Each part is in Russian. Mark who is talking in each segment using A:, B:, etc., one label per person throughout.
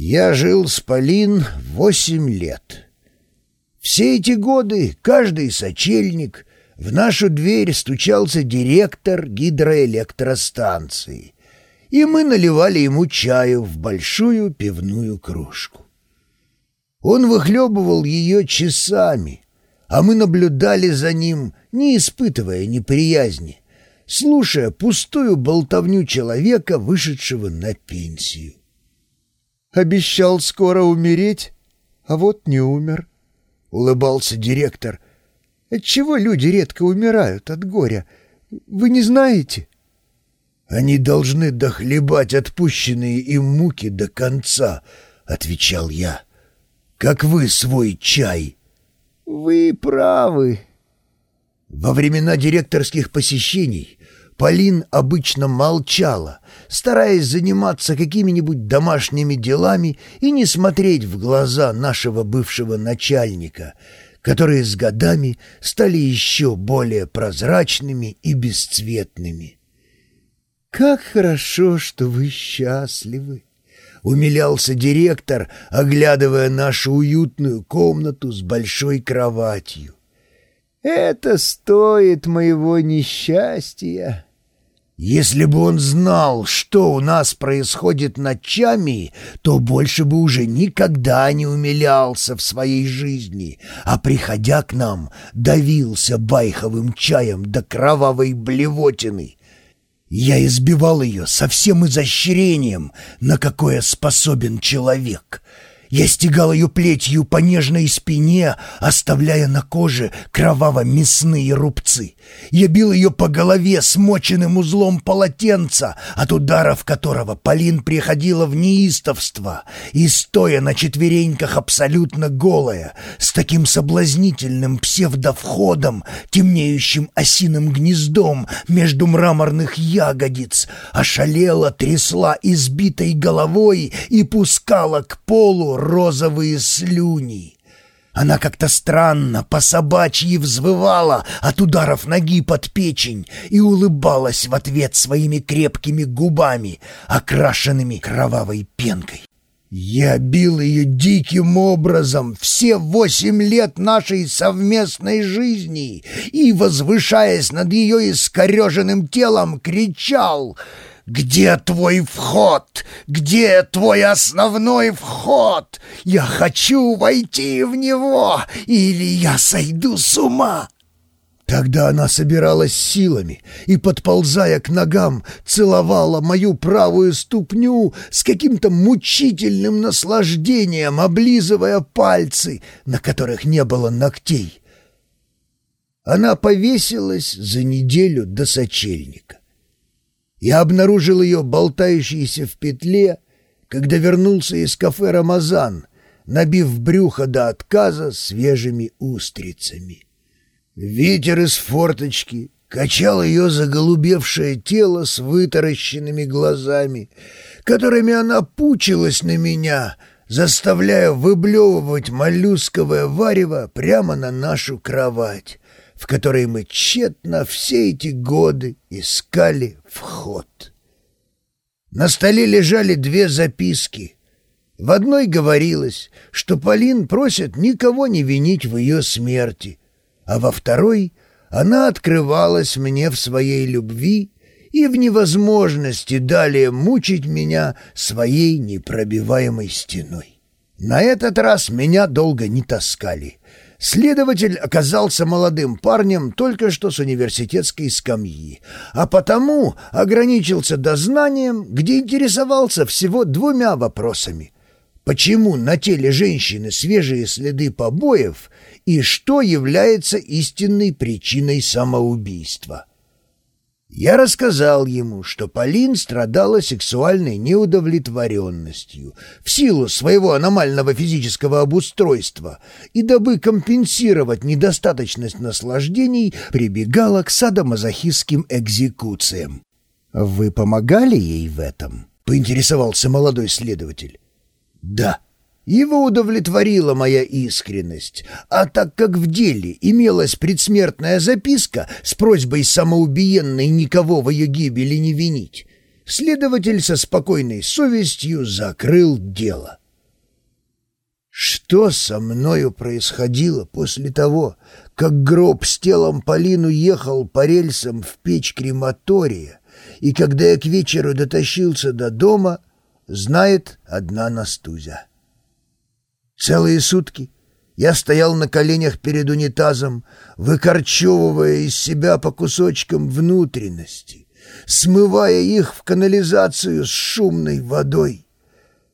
A: Я жил с Полин восемь лет. Все эти годы каждый сочельник в нашу дверь стучался директор гидроэлектростанции, и мы наливали ему чаю в большую пивную кружку. Он выхлебывал ее часами, а мы наблюдали за ним, не испытывая неприязни, слушая пустую болтовню человека, вышедшего на пенсию.
B: Обещал скоро умереть, а вот не умер. — улыбался директор. «Отчего люди редко умирают от горя? Вы не знаете?»
A: «Они должны дохлебать отпущенные им муки до конца», — отвечал я. «Как вы свой чай».
B: «Вы правы».
A: Во времена директорских посещений Полин обычно молчала, стараясь заниматься какими-нибудь домашними делами и не смотреть в глаза нашего бывшего начальника, которые с годами стали еще более прозрачными и бесцветными.
B: «Как хорошо, что вы счастливы!»
A: — умилялся директор, оглядывая нашу уютную комнату с большой кроватью.
B: «Это стоит моего несчастья!»
A: Если бы он знал, что у нас происходит ночами, то больше бы уже никогда не умилялся в своей жизни, а, приходя к нам, давился байховым чаем до кровавой блевотины. Я избивал ее со всем изощрением, на какое способен человек — я стегал ее плетью по нежной спине, оставляя на коже кроваво-мясные рубцы. Я бил ее по голове смоченным узлом полотенца, от ударов которого Полин приходила в неистовство, и, стоя на четвереньках абсолютно голая, с таким соблазнительным псевдовходом, темнеющим осиным гнездом между мраморных ягодиц, ошалела, трясла избитой головой и пускала к полу розовые слюни. Она как-то странно, по-собачьи взвывала от ударов ноги под печень и улыбалась в ответ своими крепкими губами, окрашенными кровавой пенкой. Я бил ее диким образом все восемь лет нашей совместной жизни и, возвышаясь над ее искореженным телом, кричал — «Где твой вход? Где твой основной вход? Я хочу войти в него, или я сойду с ума!» Тогда она собиралась силами и, подползая к ногам, целовала мою правую ступню с каким-то мучительным наслаждением, облизывая пальцы, на которых не было ногтей. Она повесилась за неделю до сочельника. Я обнаружил ее болтающейся в петле, когда вернулся из кафе «Рамазан», набив брюхо до отказа свежими устрицами. Ветер из форточки качал ее заголубевшее тело с вытаращенными глазами, которыми она пучилась на меня, заставляя выблевывать моллюсковое варево прямо на нашу кровать в которой мы тщетно все эти годы искали вход. На столе лежали две записки. В одной говорилось, что Полин просит никого не винить в ее смерти, а во второй она открывалась мне в своей любви и в невозможности далее мучить меня своей непробиваемой стеной. На этот раз меня долго не таскали — Следователь оказался молодым парнем только что с университетской скамьи, а потому ограничился дознанием, где интересовался всего двумя вопросами. Почему на теле женщины свежие следы побоев и что является истинной причиной самоубийства? Я рассказал ему, что Полин страдала сексуальной неудовлетворенностью в силу своего аномального физического обустройства и, дабы компенсировать недостаточность наслаждений, прибегала к садомазохистским экзекуциям. «Вы помогали ей в этом?» — поинтересовался молодой следователь. «Да». Его удовлетворила моя искренность, а так как в деле имелась предсмертная записка с просьбой самоубиенной никого в ее гибели не винить, следователь со спокойной совестью закрыл дело. Что со мною происходило после того, как гроб с телом Полину ехал по рельсам в печь крематория, и когда я к вечеру дотащился до дома, знает одна Настузя. Целые сутки я стоял на коленях перед унитазом, выкорчевывая из себя по кусочкам внутренности, смывая их в канализацию с шумной водой.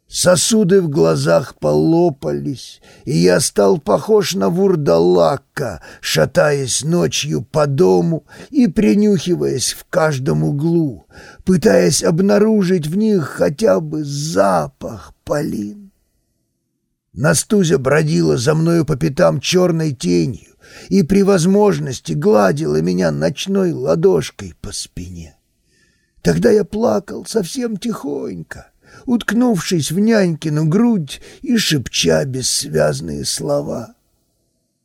A: Сосуды в глазах полопались, и я стал похож на вурдалака, шатаясь ночью по дому и принюхиваясь в каждом углу, пытаясь обнаружить в них хотя бы запах полин. Настузя бродила за мною по пятам черной тенью и при возможности гладила меня ночной ладошкой по спине. Тогда я плакал совсем тихонько, уткнувшись в нянькину грудь и шепча бессвязные слова —